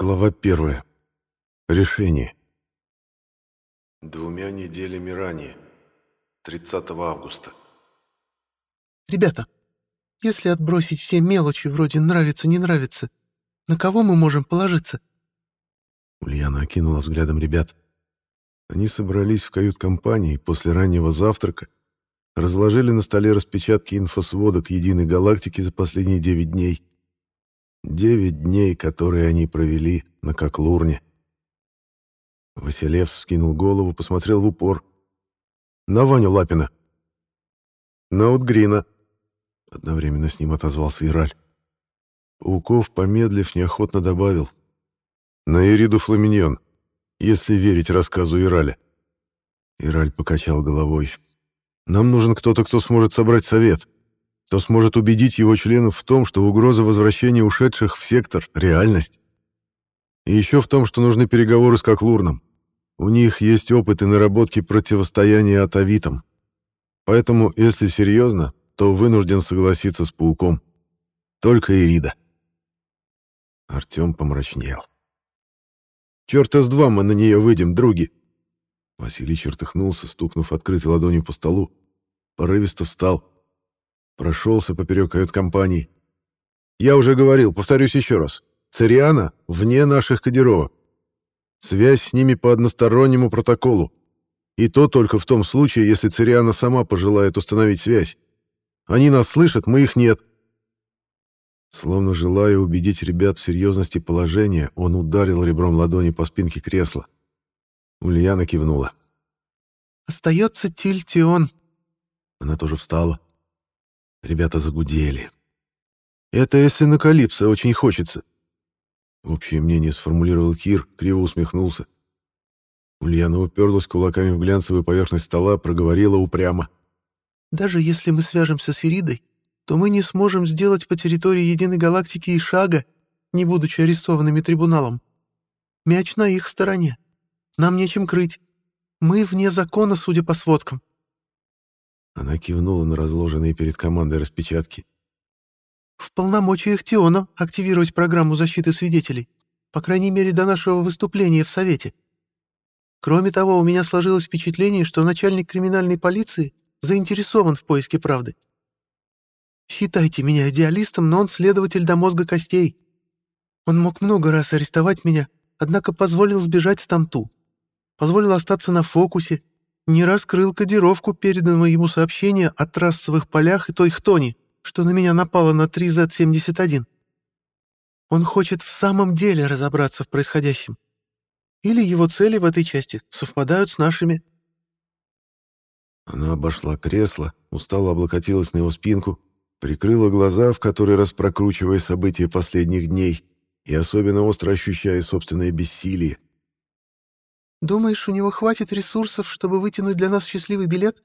Глава первая. Решение. Двумя неделями ранее, 30 августа. Ребята, если отбросить все мелочи вроде «нравится-не нравится», на кого мы можем положиться? Ульяна окинула взглядом ребят. Они собрались в кают-компании после раннего завтрака, разложили на столе распечатки инфосводок Единой Галактики за последние девять дней. Девять дней, которые они провели на Коклурне. Василев скинул голову, посмотрел в упор. «На Ваню Лапина». «На Утгрина», — одновременно с ним отозвался Ираль. Пауков, помедлив, неохотно добавил. «На Ириду Фламиньон, если верить рассказу Ираля». Ираль покачал головой. «Нам нужен кто-то, кто сможет собрать совет, кто сможет убедить его членов в том, что угроза возвращения ушедших в сектор — реальность. И еще в том, что нужны переговоры с Коклурном. У них есть опыт и наработки противостояния атовитам. Поэтому, если серьезно, то вынужден согласиться с пауком. Только Ирида. Артем помрачнел. «Черта с два мы на нее выйдем, други!» Василий чертыхнулся, стукнув открытой ладонью по столу. Порывисто встал. Прошелся поперек кают-компании. «Я уже говорил, повторюсь еще раз. Цириана вне наших кодировок. Связь с ними по одностороннему протоколу. И то только в том случае, если Цириана сама пожелает установить связь. Они нас слышат, мы их нет. Словно желая убедить ребят в серьезности положения, он ударил ребром ладони по спинке кресла. Ульяна кивнула. «Остается Тильтион». Она тоже встала. Ребята загудели. «Это если на Калипсо очень хочется. Общее мнение сформулировал Кир, криво усмехнулся. Ульяна уперлась кулаками в глянцевую поверхность стола, проговорила упрямо. «Даже если мы свяжемся с Иридой, то мы не сможем сделать по территории Единой Галактики и шага, не будучи арестованными трибуналом. Мяч на их стороне. Нам нечем крыть. Мы вне закона, судя по сводкам». Она кивнула на разложенные перед командой распечатки. В полномочиях Теона активировать программу защиты свидетелей, по крайней мере, до нашего выступления в Совете. Кроме того, у меня сложилось впечатление, что начальник криминальной полиции заинтересован в поиске правды. Считайте меня идеалистом, но он следователь до мозга костей. Он мог много раз арестовать меня, однако позволил сбежать с Тамту. Позволил остаться на фокусе, не раскрыл кодировку переданного ему сообщения о трассовых полях и той хтони что на меня напало на 3Z71. Он хочет в самом деле разобраться в происходящем. Или его цели в этой части совпадают с нашими. Она обошла кресло, устало облокотилась на его спинку, прикрыла глаза, в который раз прокручивая события последних дней и особенно остро ощущая собственное бессилие. «Думаешь, у него хватит ресурсов, чтобы вытянуть для нас счастливый билет?»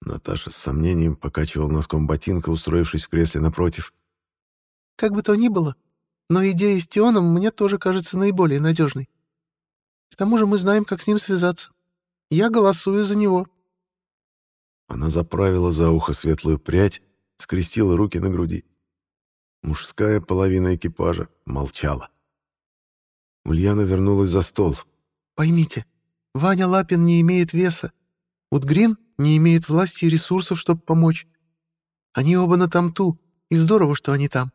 Наташа с сомнением покачивала носком ботинка, устроившись в кресле напротив. «Как бы то ни было, но идея с Тионом мне тоже кажется наиболее надежной. К тому же мы знаем, как с ним связаться. Я голосую за него». Она заправила за ухо светлую прядь, скрестила руки на груди. Мужская половина экипажа молчала. Ульяна вернулась за стол. «Поймите, Ваня Лапин не имеет веса. Утгрин не имеет власти и ресурсов, чтобы помочь. Они оба на Тамту, и здорово, что они там.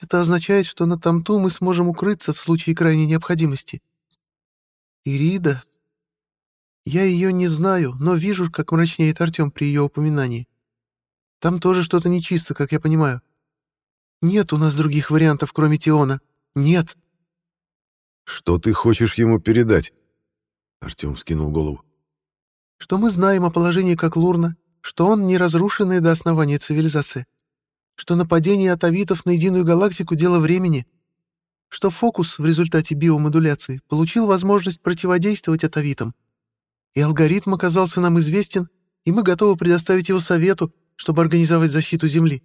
Это означает, что на Тамту мы сможем укрыться в случае крайней необходимости. Ирида... Я ее не знаю, но вижу, как мрачнеет Артем при ее упоминании. Там тоже что-то нечисто, как я понимаю. Нет у нас других вариантов, кроме Тиона. Нет. Что ты хочешь ему передать? Артем скинул голову что мы знаем о положении как Лурна, что он не разрушенная до основания цивилизация, что нападение атовитов на единую галактику — дело времени, что фокус в результате биомодуляции получил возможность противодействовать атовитам, и алгоритм оказался нам известен, и мы готовы предоставить его совету, чтобы организовать защиту Земли.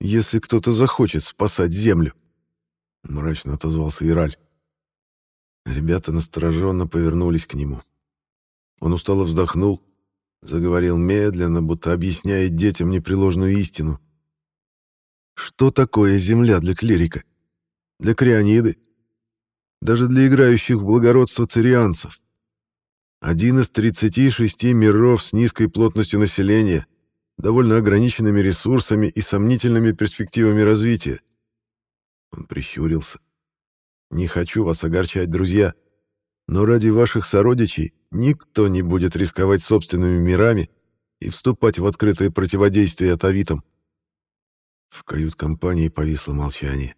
«Если кто-то захочет спасать Землю», — мрачно отозвался Ираль. Ребята настороженно повернулись к нему. Он устало вздохнул, заговорил медленно, будто объясняя детям непреложную истину. Что такое земля для клирика? для Криониды, даже для играющих в благородство цирианцев. Один из 36 миров с низкой плотностью населения, довольно ограниченными ресурсами и сомнительными перспективами развития. Он прищурился. «Не хочу вас огорчать, друзья, но ради ваших сородичей никто не будет рисковать собственными мирами и вступать в открытое противодействие атовитам. В кают-компании повисло молчание.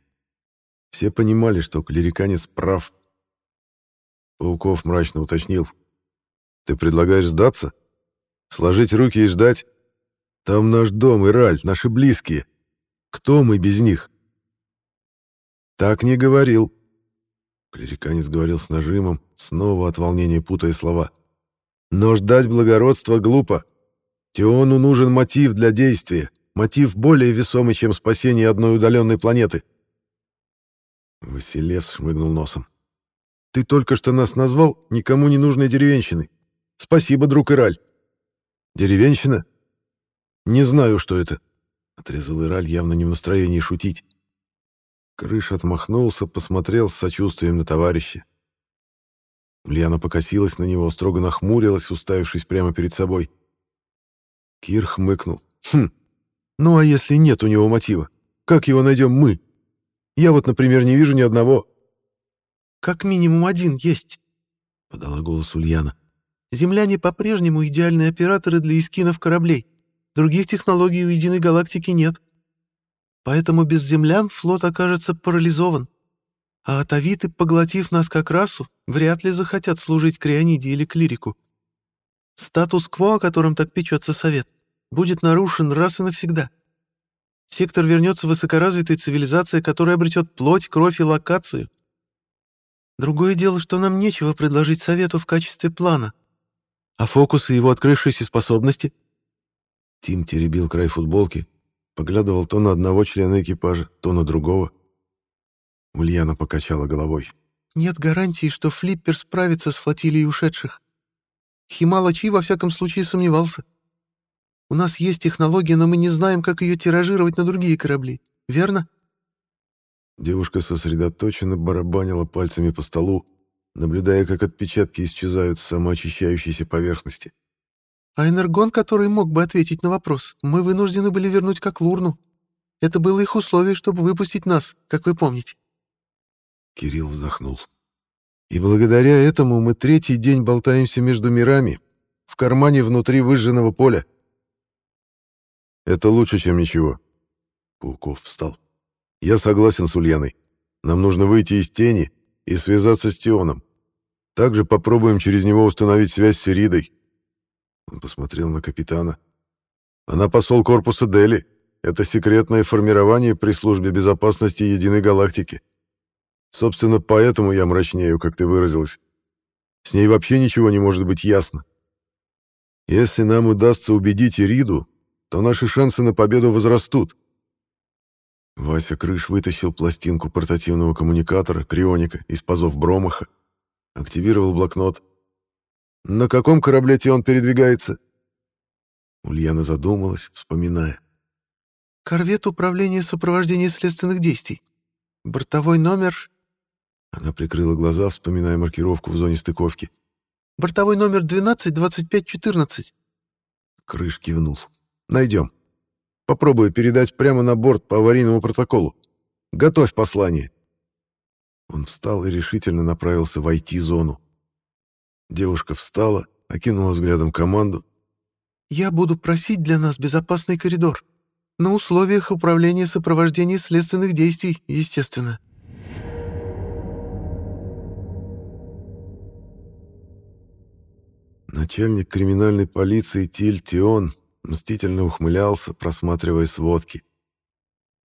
Все понимали, что клериканец прав. Пауков мрачно уточнил. «Ты предлагаешь сдаться? Сложить руки и ждать? Там наш дом, Ираль, наши близкие. Кто мы без них?» «Так не говорил». Клериканец говорил с нажимом, снова от волнения путая слова. «Но ждать благородства глупо. Тиону нужен мотив для действия, мотив более весомый, чем спасение одной удаленной планеты. Василев шмыгнул носом. «Ты только что нас назвал никому не нужной деревенщиной. Спасибо, друг Ираль». «Деревенщина?» «Не знаю, что это», — отрезал Ираль, явно не в настроении шутить. Крыш отмахнулся, посмотрел с сочувствием на товарища. Ульяна покосилась на него, строго нахмурилась, уставившись прямо перед собой. Кир хмыкнул. «Хм, ну а если нет у него мотива? Как его найдем мы? Я вот, например, не вижу ни одного». «Как минимум один есть», — подала голос Ульяна. «Земляне по-прежнему идеальные операторы для эскинов кораблей. Других технологий у единой галактики нет. Поэтому без землян флот окажется парализован. А атовиты, поглотив нас как расу, вряд ли захотят служить Криониде или Клирику. Статус-кво, о котором так печется совет, будет нарушен раз и навсегда. Сектор вернется высокоразвитой цивилизации, которая обретет плоть, кровь и локацию. Другое дело, что нам нечего предложить совету в качестве плана. А фокус и его открывшиеся способности? Тим теребил край футболки, поглядывал то на одного члена экипажа, то на другого. Ульяна покачала головой. «Нет гарантии, что Флиппер справится с флотилией ушедших. Хималачи во всяком случае сомневался. У нас есть технология, но мы не знаем, как ее тиражировать на другие корабли. Верно?» Девушка сосредоточенно барабанила пальцами по столу, наблюдая, как отпечатки исчезают с самоочищающейся поверхности. «А энергон, который мог бы ответить на вопрос, мы вынуждены были вернуть как Лурну. Это было их условие, чтобы выпустить нас, как вы помните». Кирилл вздохнул. И благодаря этому мы третий день болтаемся между мирами, в кармане внутри выжженного поля. Это лучше, чем ничего. Пауков встал. Я согласен с Ульяной. Нам нужно выйти из тени и связаться с Тионом. Также попробуем через него установить связь с Иридой. Он посмотрел на капитана. Она посол корпуса Дели. Это секретное формирование при службе безопасности Единой Галактики. Собственно, поэтому я мрачнею, как ты выразилась. С ней вообще ничего не может быть ясно. Если нам удастся убедить Ириду, то наши шансы на победу возрастут. Вася Крыш вытащил пластинку портативного коммуникатора Крионика из пазов Бромаха, активировал блокнот. «На каком корабле он передвигается?» Ульяна задумалась, вспоминая. «Корвет управления сопровождения следственных действий. Бортовой номер она прикрыла глаза, вспоминая маркировку в зоне стыковки. «Бортовой номер 12-25-14». Крыш кивнул. «Найдем. Попробую передать прямо на борт по аварийному протоколу. Готовь послание». Он встал и решительно направился в IT-зону. Девушка встала, окинула взглядом команду. «Я буду просить для нас безопасный коридор. На условиях управления сопровождения следственных действий, естественно». Начальник криминальной полиции Тиль Тион мстительно ухмылялся, просматривая сводки.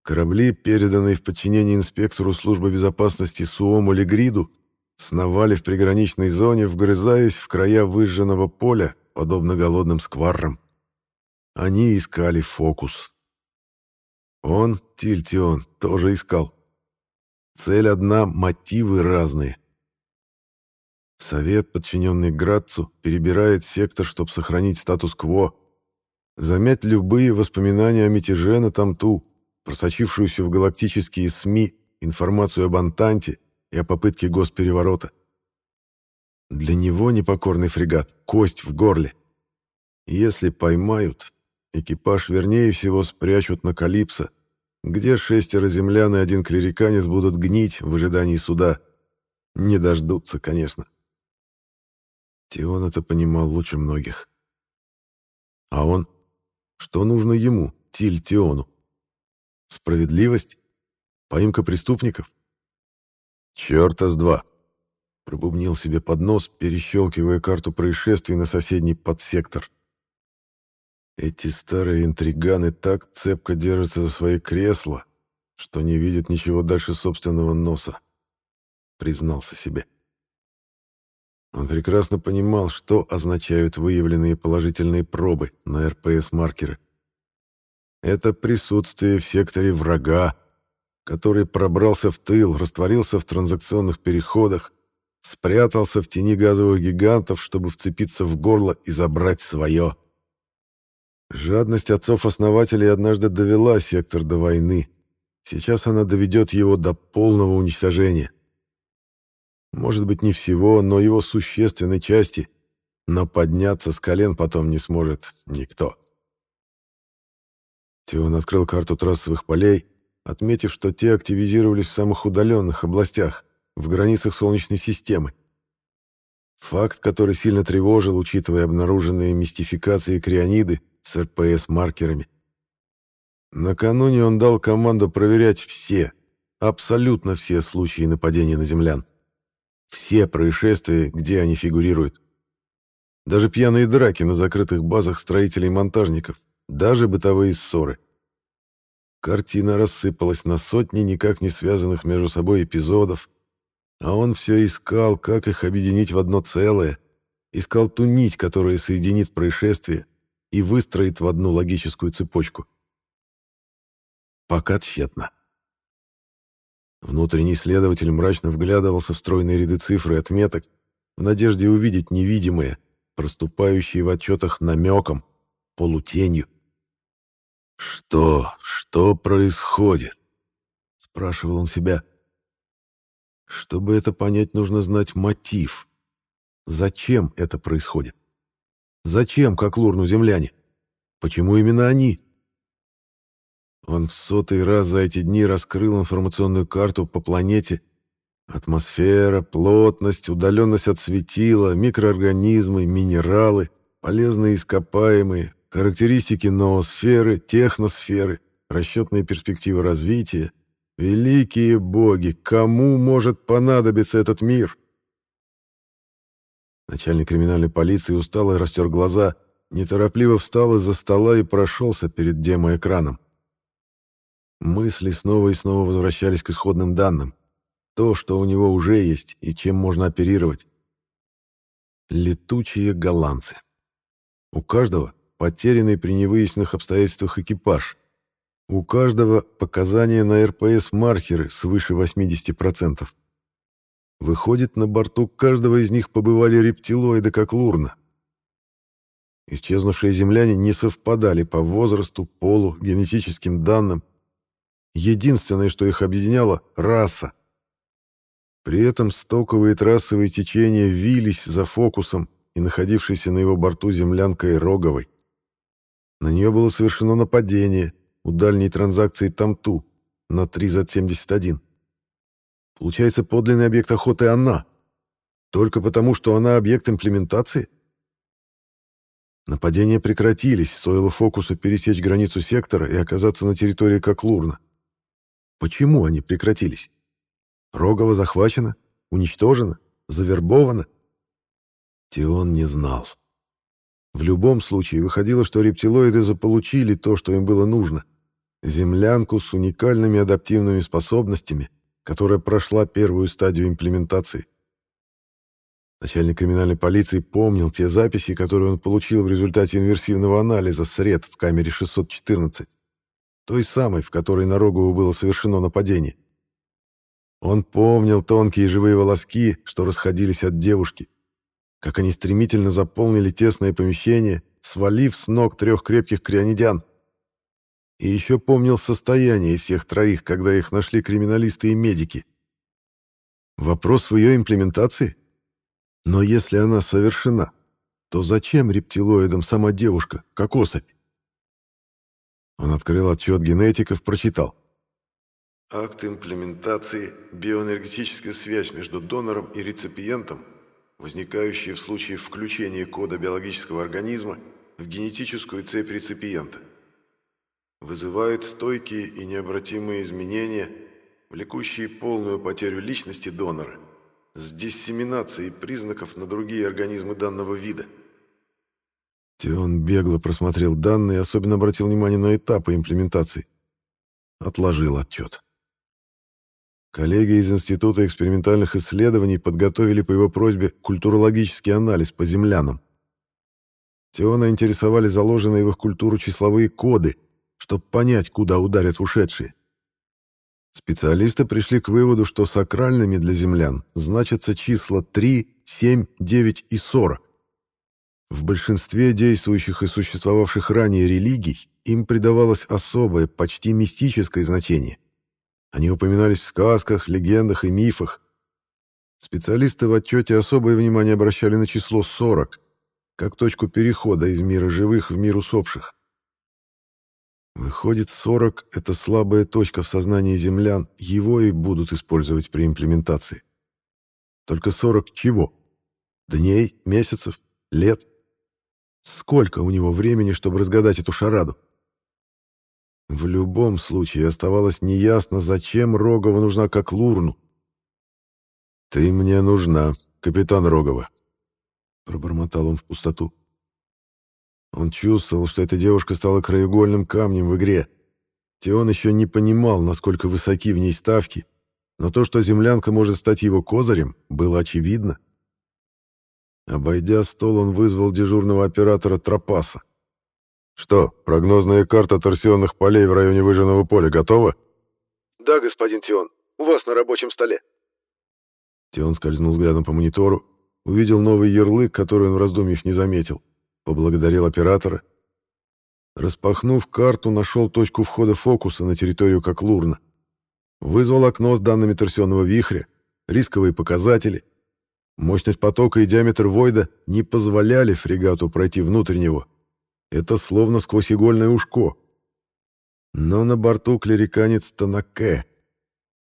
Корабли, переданные в подчинение инспектору службы безопасности Суому Легриду, сновали в приграничной зоне, вгрызаясь в края выжженного поля, подобно голодным скваррам. Они искали фокус. Он, Тильтион, тоже искал. Цель одна, мотивы разные. Совет, подчиненный Градцу, перебирает сектор, чтобы сохранить статус-кво, замять любые воспоминания о мятеже на Тамту, просочившуюся в галактические СМИ информацию об Антанте и о попытке госпереворота. Для него непокорный фрегат — кость в горле. Если поймают, экипаж вернее всего спрячут на Калипсо, где шестеро землян и один клериканец будут гнить в ожидании суда. Не дождутся, конечно. Тион это понимал лучше многих. А он? Что нужно ему, Тиль Тиону? Справедливость? Поимка преступников? Чёрта с два. Пробубнил себе под нос, перещелкивая карту происшествий на соседний подсектор. Эти старые интриганы так цепко держатся за свои кресла, что не видят ничего дальше собственного носа, признался себе. Он прекрасно понимал, что означают выявленные положительные пробы на РПС-маркеры. Это присутствие в секторе врага, который пробрался в тыл, растворился в транзакционных переходах, спрятался в тени газовых гигантов, чтобы вцепиться в горло и забрать свое. Жадность отцов-основателей однажды довела сектор до войны. Сейчас она доведет его до полного уничтожения. Может быть, не всего, но его существенной части, но подняться с колен потом не сможет никто. Тион открыл карту трассовых полей, отметив, что те активизировались в самых удаленных областях, в границах Солнечной системы. Факт, который сильно тревожил, учитывая обнаруженные мистификации криониды с РПС-маркерами. Накануне он дал команду проверять все, абсолютно все случаи нападения на землян. Все происшествия, где они фигурируют. Даже пьяные драки на закрытых базах строителей и монтажников, даже бытовые ссоры. Картина рассыпалась на сотни никак не связанных между собой эпизодов, а он все искал, как их объединить в одно целое, искал ту нить, которая соединит происшествие и выстроит в одну логическую цепочку. Пока тщетно. Внутренний следователь мрачно вглядывался в стройные ряды цифр и отметок в надежде увидеть невидимое, проступающее в отчетах намеком, полутенью. «Что? Что происходит?» — спрашивал он себя. Чтобы это понять, нужно знать мотив. Зачем это происходит? Зачем, как лурну земляне? Почему именно они? Он в сотый раз за эти дни раскрыл информационную карту по планете. Атмосфера, плотность, удаленность от светила, микроорганизмы, минералы, полезные ископаемые, характеристики ноосферы, техносферы, расчетные перспективы развития. Великие боги, кому может понадобиться этот мир? Начальник криминальной полиции устало растер глаза, неторопливо встал из-за стола и прошелся перед демоэкраном. Мысли снова и снова возвращались к исходным данным. То, что у него уже есть и чем можно оперировать. Летучие голландцы. У каждого потерянный при невыясненных обстоятельствах экипаж. У каждого показания на РПС-маркеры свыше 80%. Выходит, на борту каждого из них побывали рептилоиды, как Лурна. Исчезнувшие земляне не совпадали по возрасту, полу, генетическим данным, Единственное, что их объединяло — раса. При этом стоковые трассовые течения вились за фокусом и находившейся на его борту землянкой Роговой. На нее было совершено нападение у дальней транзакции Тамту на 3Z71. Получается, подлинный объект охоты она. Только потому, что она объект имплементации? Нападения прекратились, стоило фокусу пересечь границу сектора и оказаться на территории Коклурна. Почему они прекратились? Рогова захвачена, уничтожена, завербована? Тион не знал. В любом случае выходило, что рептилоиды заполучили то, что им было нужно. Землянку с уникальными адаптивными способностями, которая прошла первую стадию имплементации. Начальник криминальной полиции помнил те записи, которые он получил в результате инверсивного анализа сред в камере 614 той самой, в которой на Рогову было совершено нападение. Он помнил тонкие живые волоски, что расходились от девушки, как они стремительно заполнили тесное помещение, свалив с ног трех крепких крионидян. И еще помнил состояние всех троих, когда их нашли криминалисты и медики. Вопрос в ее имплементации? Но если она совершена, то зачем рептилоидам сама девушка, как особь? Он открыл отчет генетиков, прочитал. Акт имплементации – биоэнергетическая связь между донором и реципиентом, возникающая в случае включения кода биологического организма в генетическую цепь реципиента. Вызывает стойкие и необратимые изменения, влекущие полную потерю личности донора, с диссеминацией признаков на другие организмы данного вида. Теон бегло просмотрел данные особенно обратил внимание на этапы имплементации. Отложил отчет. Коллеги из Института экспериментальных исследований подготовили по его просьбе культурологический анализ по землянам. Теона интересовали заложенные в их культуру числовые коды, чтобы понять, куда ударят ушедшие. Специалисты пришли к выводу, что сакральными для землян значатся числа 3, 7, 9 и 40. В большинстве действующих и существовавших ранее религий им придавалось особое, почти мистическое значение. Они упоминались в сказках, легендах и мифах. Специалисты в отчете особое внимание обращали на число 40, как точку перехода из мира живых в мир усопших. Выходит, 40 — это слабая точка в сознании землян, его и будут использовать при имплементации. Только 40 чего? Дней, месяцев, лет? Сколько у него времени, чтобы разгадать эту шараду? В любом случае оставалось неясно, зачем Рогова нужна как Лурну. «Ты мне нужна, капитан Рогова», — пробормотал он в пустоту. Он чувствовал, что эта девушка стала краеугольным камнем в игре. Теон еще не понимал, насколько высоки в ней ставки, но то, что землянка может стать его козырем, было очевидно. Обойдя стол, он вызвал дежурного оператора Тропаса. «Что, прогнозная карта торсионных полей в районе выжженного поля готова?» «Да, господин Тион. У вас на рабочем столе». Тион скользнул взглядом по монитору, увидел новый ярлык, который он в раздумьях не заметил, поблагодарил оператора. Распахнув карту, нашел точку входа фокуса на территорию Коклурна. Вызвал окно с данными торсионного вихря, рисковые показатели. Мощность потока и диаметр Войда не позволяли фрегату пройти внутрь него. Это словно сквозь игольное ушко. Но на борту клериканец Танаке,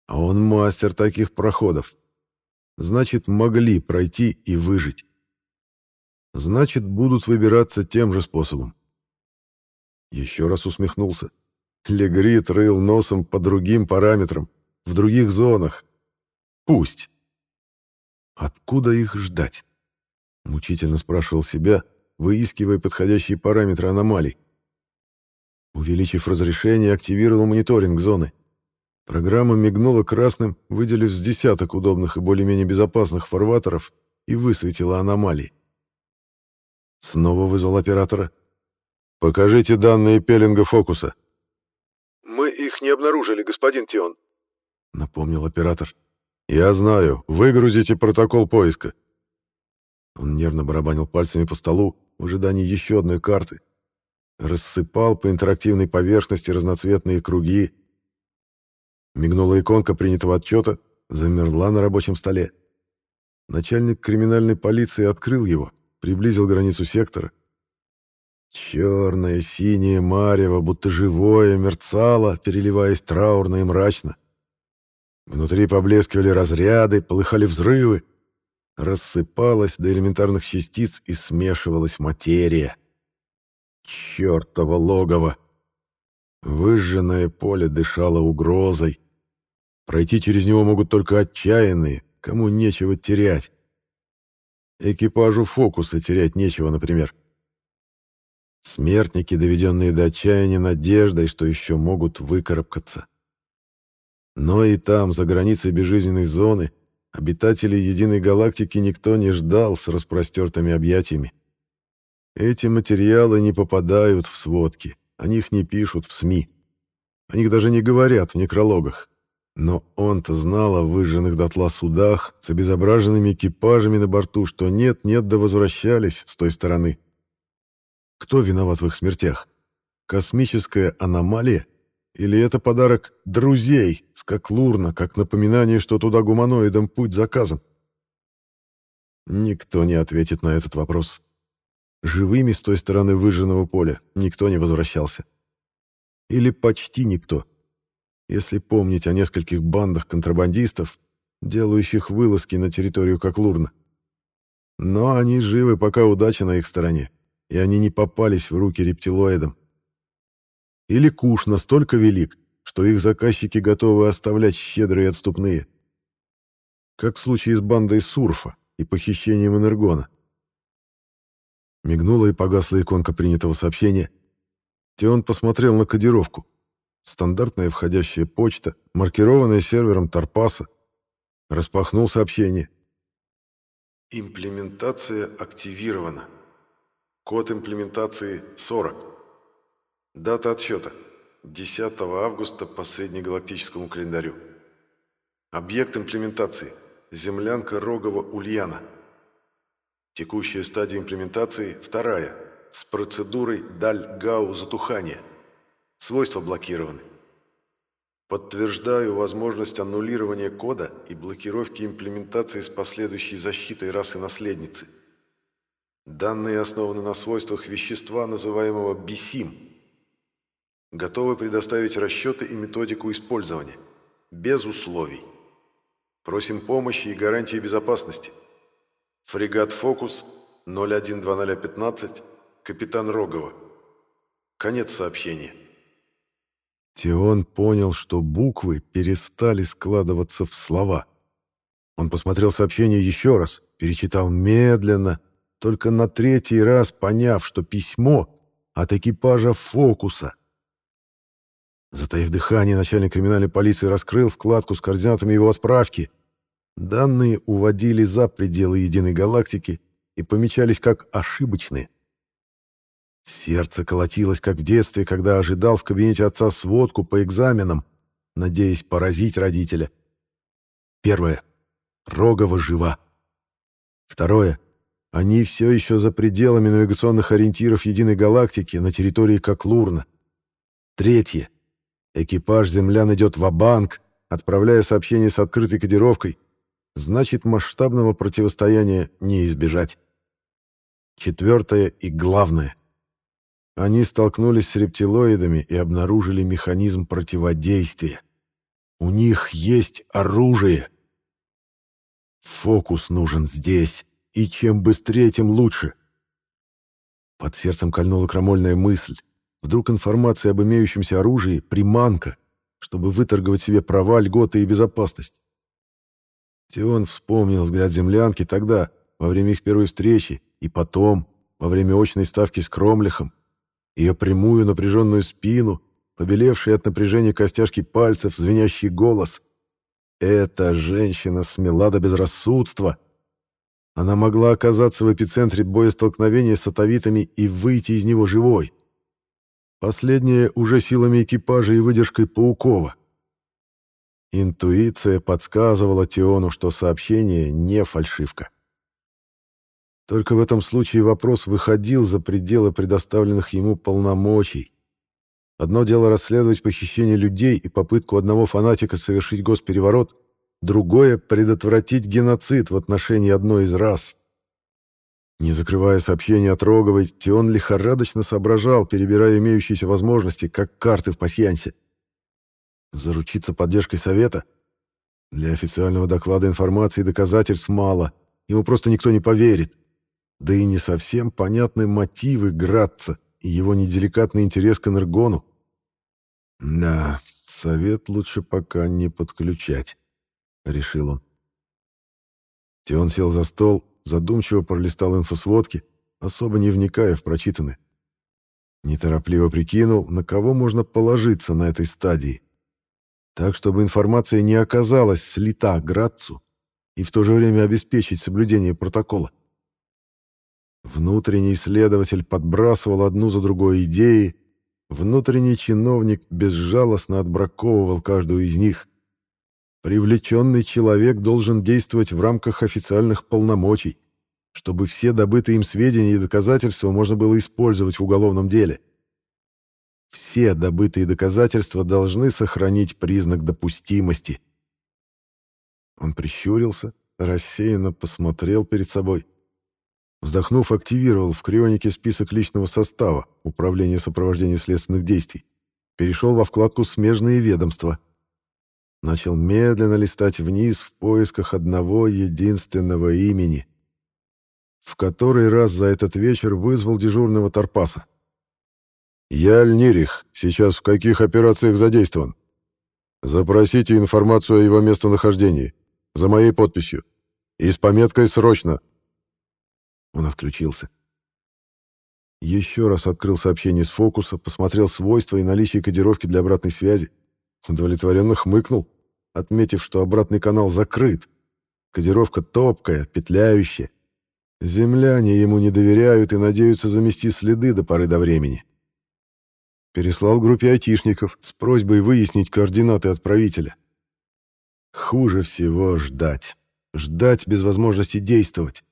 а он мастер таких проходов. Значит, могли пройти и выжить. Значит, будут выбираться тем же способом. Еще раз усмехнулся. Легрит рыл носом по другим параметрам, в других зонах. Пусть. Откуда их ждать? Мучительно спрашивал себя, выискивая подходящие параметры аномалий. Увеличив разрешение, активировал мониторинг зоны. Программа мигнула красным, выделив с десяток удобных и более-менее безопасных фарватеров и высветила аномалии. Снова вызвал оператора. «Покажите данные пеленга фокуса». «Мы их не обнаружили, господин Тион», — напомнил оператор. «Я знаю. Выгрузите протокол поиска». Он нервно барабанил пальцами по столу, в ожидании еще одной карты. Рассыпал по интерактивной поверхности разноцветные круги. Мигнула иконка принятого отчета, замерла на рабочем столе. Начальник криминальной полиции открыл его, приблизил границу сектора. Черное, синее марево, будто живое, мерцало, переливаясь траурно и мрачно. Внутри поблескивали разряды, полыхали взрывы рассыпалась до элементарных частиц и смешивалась материя. Чёртово логово! Выжженное поле дышало угрозой. Пройти через него могут только отчаянные, кому нечего терять. Экипажу фокуса терять нечего, например. Смертники, доведенные до отчаяния надеждой, что еще могут выкарабкаться. Но и там, за границей безжизненной зоны, Обитателей единой галактики никто не ждал с распростертыми объятиями. Эти материалы не попадают в сводки, о них не пишут в СМИ. О них даже не говорят в некрологах. Но он-то знал о выжженных дотла судах с обезображенными экипажами на борту, что нет-нет да возвращались с той стороны. Кто виноват в их смертях? Космическая аномалия? Или это подарок друзей с Коклурна, как напоминание, что туда гуманоидам путь заказан? Никто не ответит на этот вопрос. Живыми с той стороны выжженного поля никто не возвращался. Или почти никто. Если помнить о нескольких бандах контрабандистов, делающих вылазки на территорию Коклурна. Но они живы, пока удача на их стороне, и они не попались в руки рептилоидам. Или куш настолько велик, что их заказчики готовы оставлять щедрые отступные. Как в случае с бандой Сурфа и похищением Энергона. Мигнула и погасла иконка принятого сообщения. Теон посмотрел на кодировку. Стандартная входящая почта, маркированная сервером Торпаса. Распахнул сообщение. Имплементация активирована. Код имплементации 40. Дата отсчета. 10 августа по среднегалактическому календарю. Объект имплементации. Землянка Рогова-Ульяна. Текущая стадия имплементации – вторая, с процедурой Даль-Гау затухания. Свойства блокированы. Подтверждаю возможность аннулирования кода и блокировки имплементации с последующей защитой расы наследницы. Данные основаны на свойствах вещества, называемого бисим. Готовы предоставить расчеты и методику использования. Без условий. Просим помощи и гарантии безопасности. Фрегат «Фокус» 012015, капитан Рогова. Конец сообщения. Теон понял, что буквы перестали складываться в слова. Он посмотрел сообщение еще раз, перечитал медленно, только на третий раз поняв, что письмо от экипажа «Фокуса». Затаив дыхание, начальник криминальной полиции раскрыл вкладку с координатами его отправки. Данные уводили за пределы единой галактики и помечались как ошибочные. Сердце колотилось, как в детстве, когда ожидал в кабинете отца сводку по экзаменам, надеясь поразить родителя. Первое. Рогова жива. Второе. Они все еще за пределами навигационных ориентиров единой галактики на территории Коклурна. Третье. Экипаж землян идет в банк отправляя сообщение с открытой кодировкой, значит масштабного противостояния не избежать. Четвертое и главное. Они столкнулись с рептилоидами и обнаружили механизм противодействия. У них есть оружие. Фокус нужен здесь, и чем быстрее, тем лучше. Под сердцем кольнула крамольная мысль. Вдруг информация об имеющемся оружии — приманка, чтобы выторговать себе права, льготы и безопасность. Теон вспомнил взгляд землянки тогда, во время их первой встречи, и потом, во время очной ставки с Кромлехом, ее прямую напряженную спину, побелевший от напряжения костяшки пальцев, звенящий голос. Эта женщина смела до безрассудства. Она могла оказаться в эпицентре боестолкновения с атовитами и выйти из него живой. Последнее уже силами экипажа и выдержкой Паукова. Интуиция подсказывала Тиону, что сообщение не фальшивка. Только в этом случае вопрос выходил за пределы предоставленных ему полномочий. Одно дело расследовать похищение людей и попытку одного фанатика совершить госпереворот, другое — предотвратить геноцид в отношении одной из рас. Не закрывая сообщение от Роговой, Тион лихорадочно соображал, перебирая имеющиеся возможности, как карты в пасьянсе. Заручиться поддержкой совета? Для официального доклада информации и доказательств мало. Ему просто никто не поверит. Да и не совсем понятны мотивы Градца и его неделикатный интерес к энергону. Да, совет лучше пока не подключать, решил он. Тион сел за стол, задумчиво пролистал инфосводки, особо не вникая в прочитанное. Неторопливо прикинул, на кого можно положиться на этой стадии так чтобы информация не оказалась слита Градцу и в то же время обеспечить соблюдение протокола. Внутренний следователь подбрасывал одну за другой идеи, внутренний чиновник безжалостно отбраковывал каждую из них. Привлеченный человек должен действовать в рамках официальных полномочий, чтобы все добытые им сведения и доказательства можно было использовать в уголовном деле. Все добытые доказательства должны сохранить признак допустимости. Он прищурился, рассеянно посмотрел перед собой. Вздохнув, активировал в крионике список личного состава Управления сопровождения следственных действий. Перешел во вкладку «Смежные ведомства». Начал медленно листать вниз в поисках одного единственного имени. В который раз за этот вечер вызвал дежурного Тарпаса. «Я Альнирих. Сейчас в каких операциях задействован? Запросите информацию о его местонахождении. За моей подписью. И с пометкой «Срочно». Он отключился. Еще раз открыл сообщение с фокуса, посмотрел свойства и наличие кодировки для обратной связи. Удовлетворенно хмыкнул, отметив, что обратный канал закрыт. Кодировка топкая, петляющая. Земляне ему не доверяют и надеются замести следы до поры до времени. Переслал группе айтишников с просьбой выяснить координаты отправителя. Хуже всего ждать. Ждать без возможности действовать.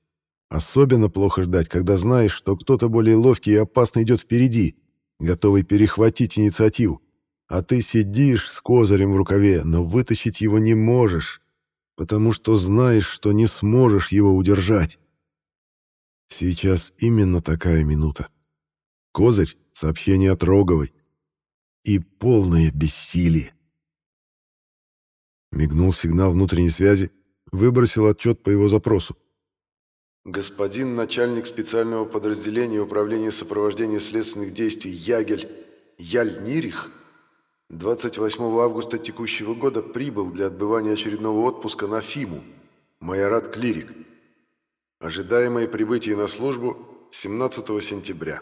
Особенно плохо ждать, когда знаешь, что кто-то более ловкий и опасный идет впереди, готовый перехватить инициативу. А ты сидишь с козырем в рукаве, но вытащить его не можешь, потому что знаешь, что не сможешь его удержать. Сейчас именно такая минута. Козырь — сообщение от Роговой. И полное бессилие. Мигнул сигнал внутренней связи, выбросил отчет по его запросу. Господин начальник специального подразделения Управления сопровождения следственных действий Ягель Яль Нирих 28 августа текущего года прибыл для отбывания очередного отпуска на Фиму, Майорат Клирик. Ожидаемое прибытие на службу 17 сентября.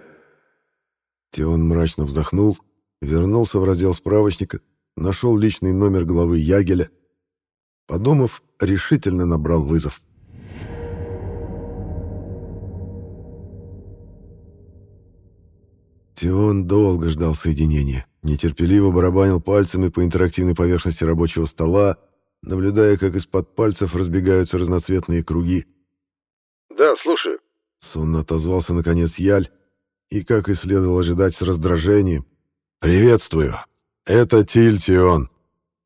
Теон мрачно вздохнул, вернулся в раздел справочника, нашел личный номер главы Ягеля. Подумав, решительно набрал вызов. Теон долго ждал соединения, нетерпеливо барабанил пальцами по интерактивной поверхности рабочего стола, наблюдая, как из-под пальцев разбегаются разноцветные круги. «Да, слушаю», — сонно отозвался наконец Яль, и, как и следовало ожидать, с раздражением. «Приветствую! Это Тильтион!»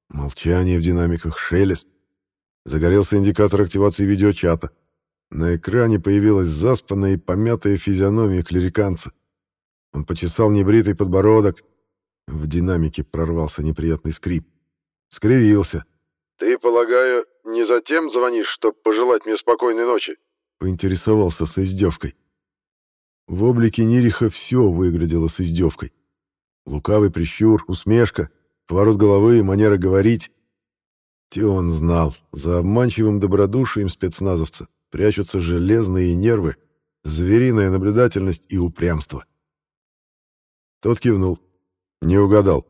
Молчание в динамиках, шелест. Загорелся индикатор активации видеочата. На экране появилась заспанная и помятая физиономия клериканца. Он почесал небритый подбородок. В динамике прорвался неприятный скрип. Скривился. «Ты, полагаю, не затем звонишь, чтобы пожелать мне спокойной ночи?» Поинтересовался с издевкой. В облике Нириха все выглядело с издевкой. Лукавый прищур, усмешка, поворот головы и манера говорить. Теон знал, за обманчивым добродушием спецназовца прячутся железные нервы, звериная наблюдательность и упрямство. Тот кивнул. «Не угадал.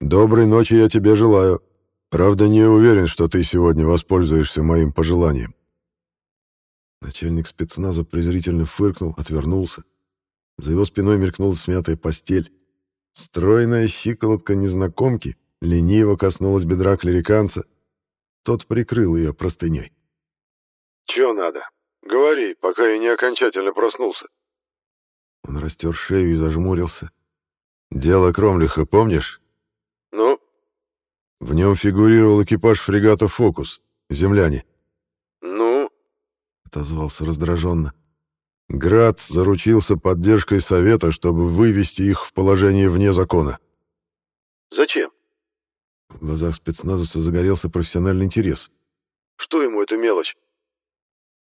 Доброй ночи я тебе желаю. Правда, не уверен, что ты сегодня воспользуешься моим пожеланием». Начальник спецназа презрительно фыркнул, отвернулся. За его спиной мелькнула смятая постель. Стройная щиколотка незнакомки лениво коснулась бедра клериканца. Тот прикрыл ее простыней. «Чё надо? Говори, пока я не окончательно проснулся». Он растер шею и зажмурился. «Дело Кромлиха, помнишь?» «Ну?» В нем фигурировал экипаж фрегата «Фокус», земляне. «Ну?» — отозвался раздраженно. Град заручился поддержкой Совета, чтобы вывести их в положение вне закона. «Зачем?» В глазах спецназовца загорелся профессиональный интерес. «Что ему эта мелочь?»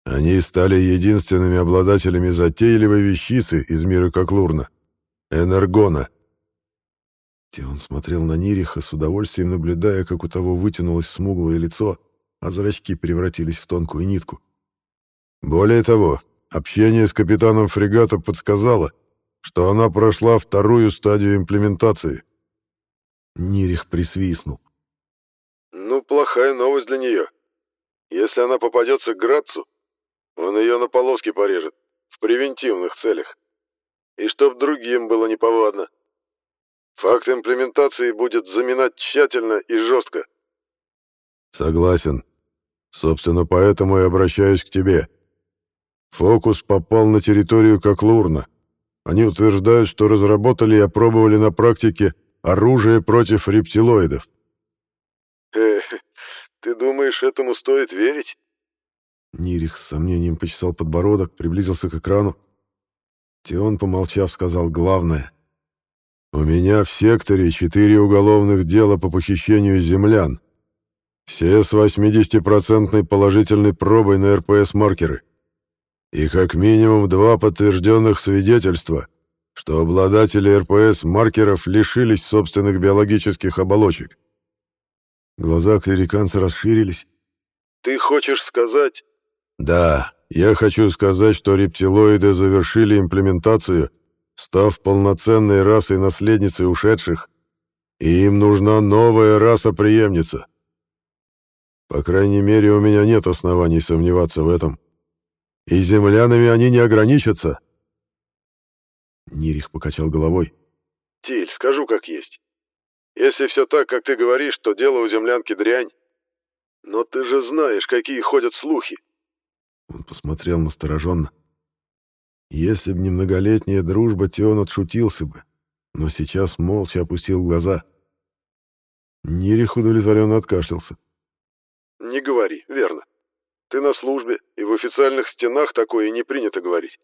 Они стали единственными обладателями затейливой вещицы из мира Коклурна — энергона. Теон смотрел на Нириха с удовольствием, наблюдая, как у того вытянулось смуглое лицо, а зрачки превратились в тонкую нитку. Более того, общение с капитаном фрегата подсказало, что она прошла вторую стадию имплементации. Нирих присвистнул. «Ну, плохая новость для нее. Если она попадется к Грацу, он ее на полоски порежет, в превентивных целях. И чтоб другим было неповадно. Факт имплементации будет заминать тщательно и жестко. Согласен. Собственно, поэтому и обращаюсь к тебе. Фокус попал на территорию Коклурна. Они утверждают, что разработали и опробовали на практике оружие против рептилоидов. Эх, ты думаешь, этому стоит верить? Нирих с сомнением почесал подбородок, приблизился к экрану. Теон, помолчав, сказал главное. «У меня в секторе четыре уголовных дела по похищению землян. Все с 80% положительной пробой на РПС-маркеры. И как минимум два подтвержденных свидетельства, что обладатели РПС-маркеров лишились собственных биологических оболочек. Глаза клириканца расширились. «Ты хочешь сказать...» «Да, я хочу сказать, что рептилоиды завершили имплементацию, став полноценной расой наследницей ушедших, и им нужна новая раса-преемница. По крайней мере, у меня нет оснований сомневаться в этом. И землянами они не ограничатся». Нирих покачал головой. «Тиль, скажу как есть. Если все так, как ты говоришь, то дело у землянки дрянь. Но ты же знаешь, какие ходят слухи. Он посмотрел настороженно. Если бы не многолетняя дружба, Теон отшутился бы, но сейчас молча опустил глаза. Нирих удовлетворенно откашлялся. «Не говори, верно. Ты на службе, и в официальных стенах такое не принято говорить.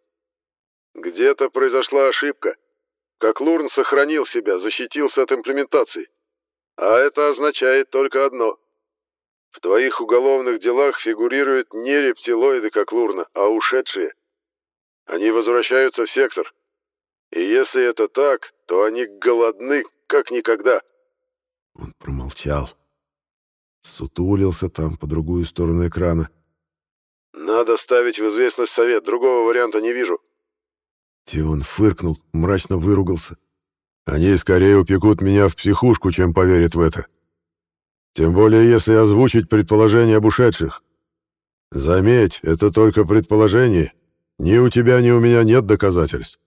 Где-то произошла ошибка, как Лурн сохранил себя, защитился от имплементации. А это означает только одно. В твоих уголовных делах фигурируют не рептилоиды, как Лурна, а ушедшие. Они возвращаются в сектор. И если это так, то они голодны, как никогда. Он промолчал. Сутулился там, по другую сторону экрана. Надо ставить в известность совет, другого варианта не вижу. Тион фыркнул, мрачно выругался. «Они скорее упекут меня в психушку, чем поверят в это. Тем более, если озвучить предположение об ушедших. Заметь, это только предположение. Ни у тебя, ни у меня нет доказательств».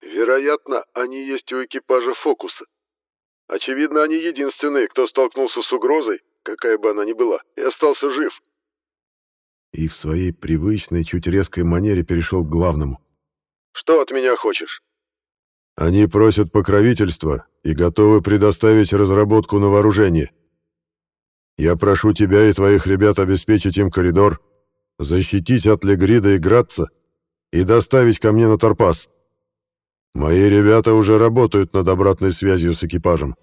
«Вероятно, они есть у экипажа «Фокуса». Очевидно, они единственные, кто столкнулся с угрозой, какая бы она ни была, и остался жив». И в своей привычной, чуть резкой манере перешел к главному. Что от меня хочешь?» «Они просят покровительства и готовы предоставить разработку на вооружение. Я прошу тебя и твоих ребят обеспечить им коридор, защитить от Легрида и Градца и доставить ко мне на Торпас. Мои ребята уже работают над обратной связью с экипажем».